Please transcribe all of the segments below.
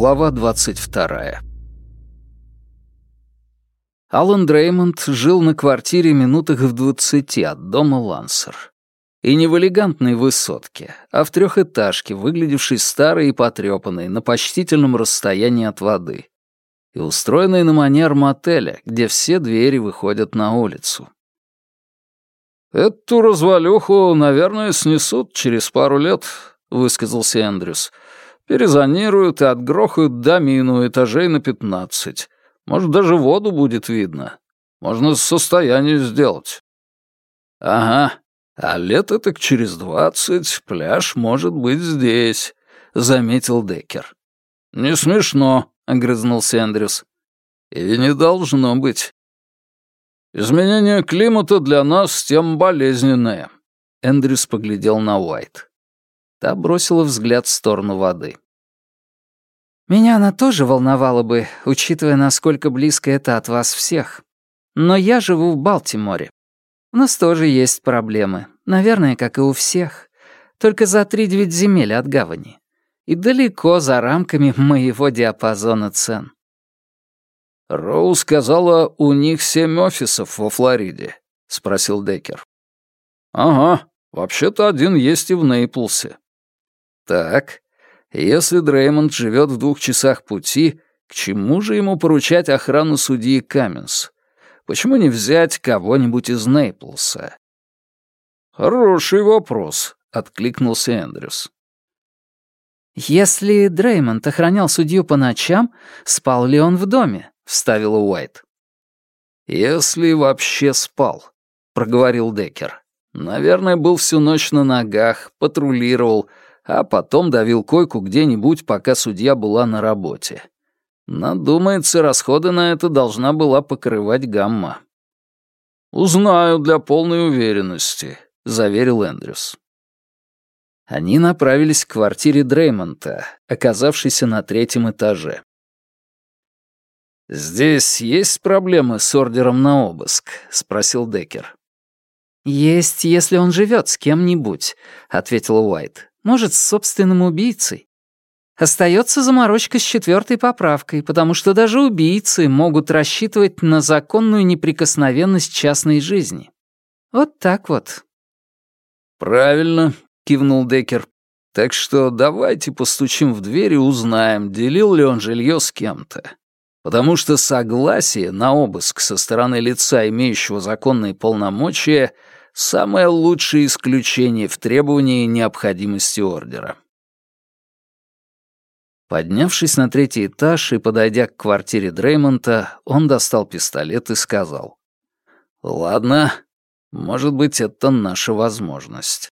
Глава 22. Алан Дреймонд жил на квартире минутах в двадцати от дома Лансер. И не в элегантной высотке, а в трехэтажке, выглядевшей старой и потрепанной, на почтительном расстоянии от воды. И устроенной на манер мотеля, где все двери выходят на улицу. «Эту развалюху, наверное, снесут через пару лет», — высказался Эндрюс. «Перезонируют и отгрохают домину этажей на пятнадцать. Может, даже воду будет видно. Можно состояние сделать». «Ага, а лет так через двадцать пляж может быть здесь», — заметил Деккер. «Не смешно», — огрызнулся Эндрюс. «И не должно быть. Изменение климата для нас тем болезненное». Эндрюс поглядел на Уайт. Та бросила взгляд в сторону воды. «Меня она тоже волновала бы, учитывая, насколько близко это от вас всех. Но я живу в Балтиморе. У нас тоже есть проблемы, наверное, как и у всех. Только за три-девять земель от гавани. И далеко за рамками моего диапазона цен. «Роу сказала, у них семь офисов во Флориде», — спросил Деккер. «Ага, вообще-то один есть и в Нейплсе». «Так, если Дреймонд живет в двух часах пути, к чему же ему поручать охрану судьи Каменс? Почему не взять кого-нибудь из Нейплса?» «Хороший вопрос», — откликнулся Эндрюс. «Если Дреймонд охранял судью по ночам, спал ли он в доме?» вставила Уайт. «Если вообще спал», — проговорил Деккер. «Наверное, был всю ночь на ногах, патрулировал, а потом давил койку где-нибудь, пока судья была на работе. Надумается, расходы на это должна была покрывать гамма». «Узнаю для полной уверенности», — заверил Эндрюс. Они направились к квартире Дреймонта, оказавшейся на третьем этаже. «Здесь есть проблемы с ордером на обыск?» — спросил Деккер. «Есть, если он живет с кем-нибудь», — ответила Уайт. «Может, с собственным убийцей. Остается заморочка с четвертой поправкой, потому что даже убийцы могут рассчитывать на законную неприкосновенность частной жизни. Вот так вот». «Правильно», — кивнул Деккер. «Так что давайте постучим в дверь и узнаем, делил ли он жилье с кем-то потому что согласие на обыск со стороны лица, имеющего законные полномочия, самое лучшее исключение в требовании необходимости ордера. Поднявшись на третий этаж и подойдя к квартире Дреймонта, он достал пистолет и сказал. «Ладно, может быть, это наша возможность».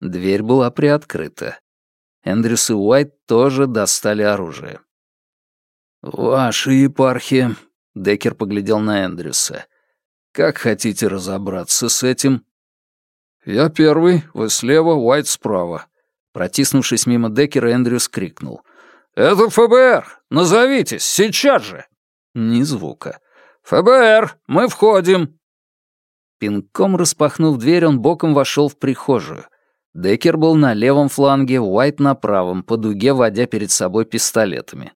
Дверь была приоткрыта. Эндрюс и Уайт тоже достали оружие. «Ваша епархия», — Деккер поглядел на Эндрюса. «Как хотите разобраться с этим?» «Я первый, вы слева, Уайт справа». Протиснувшись мимо Деккера, Эндрюс крикнул. «Это ФБР! Назовитесь, сейчас же!» Ни звука. «ФБР, мы входим!» Пинком распахнув дверь, он боком вошел в прихожую. Деккер был на левом фланге, Уайт на правом, по дуге водя перед собой пистолетами.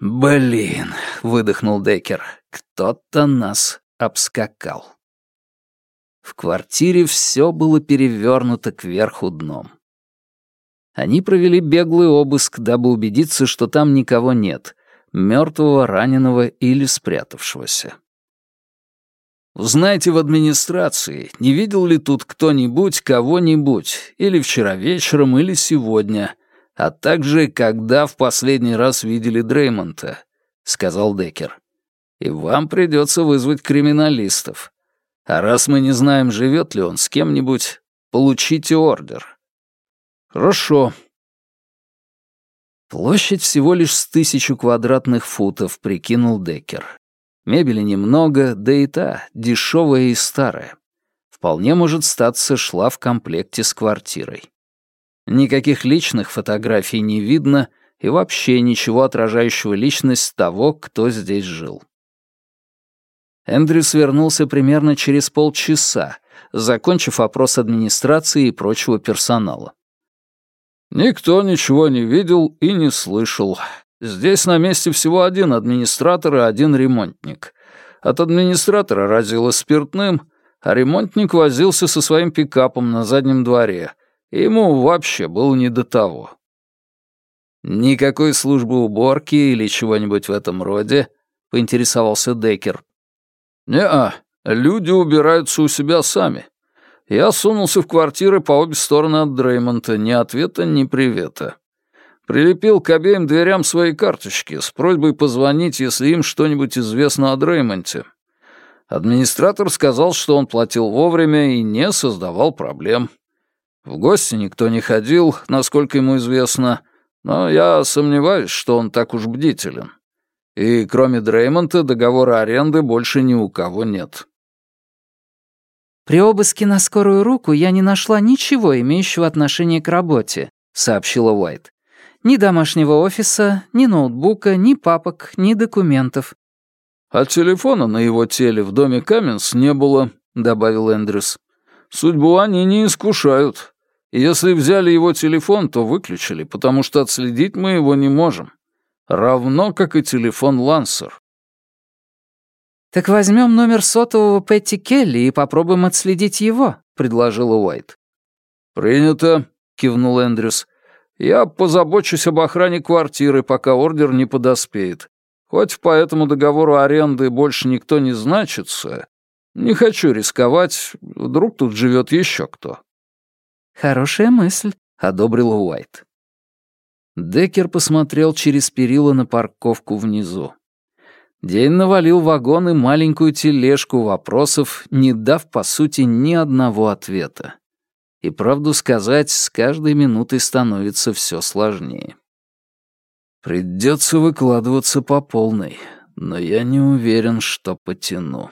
«Блин», — выдохнул Деккер, — «кто-то нас обскакал». В квартире все было перевернуто кверху дном. Они провели беглый обыск, дабы убедиться, что там никого нет, мертвого, раненого или спрятавшегося. Узнайте в администрации, не видел ли тут кто-нибудь кого-нибудь, или вчера вечером, или сегодня, а также когда в последний раз видели Дреймонта», — сказал Деккер. «И вам придется вызвать криминалистов. А раз мы не знаем, живет ли он с кем-нибудь, получите ордер». «Хорошо». Площадь всего лишь с тысячу квадратных футов, прикинул Деккер. Мебели немного, да и та, дешевая и старая. Вполне может статься шла в комплекте с квартирой. Никаких личных фотографий не видно и вообще ничего отражающего личность того, кто здесь жил. Эндрюс вернулся примерно через полчаса, закончив опрос администрации и прочего персонала. Никто ничего не видел и не слышал. Здесь на месте всего один администратор и один ремонтник. От администратора разило спиртным, а ремонтник возился со своим пикапом на заднем дворе, ему вообще было не до того. «Никакой службы уборки или чего-нибудь в этом роде?» — поинтересовался Деккер. «Не-а, люди убираются у себя сами. Я сунулся в квартиры по обе стороны от Дреймонта, ни ответа, ни привета. Прилепил к обеим дверям свои карточки с просьбой позвонить, если им что-нибудь известно о Дреймонте. Администратор сказал, что он платил вовремя и не создавал проблем. В гости никто не ходил, насколько ему известно, но я сомневаюсь, что он так уж бдителен. И кроме Дреймонта договора аренды больше ни у кого нет. «При обыске на скорую руку я не нашла ничего, имеющего отношение к работе», — сообщила Уайт. «Ни домашнего офиса, ни ноутбука, ни папок, ни документов». «А телефона на его теле в доме Каменс не было», — добавил Эндрюс. «Судьбу они не искушают. Если взяли его телефон, то выключили, потому что отследить мы его не можем. Равно, как и телефон Лансер. «Так возьмем номер сотового Петти Келли и попробуем отследить его», — предложила Уайт. «Принято», — кивнул Эндрюс. «Я позабочусь об охране квартиры, пока ордер не подоспеет. Хоть по этому договору аренды больше никто не значится, не хочу рисковать, вдруг тут живет еще кто». «Хорошая мысль», — одобрила Уайт. Деккер посмотрел через перила на парковку внизу. День навалил вагон и маленькую тележку вопросов, не дав, по сути, ни одного ответа. И правду сказать, с каждой минутой становится все сложнее. Придется выкладываться по полной, но я не уверен, что потяну.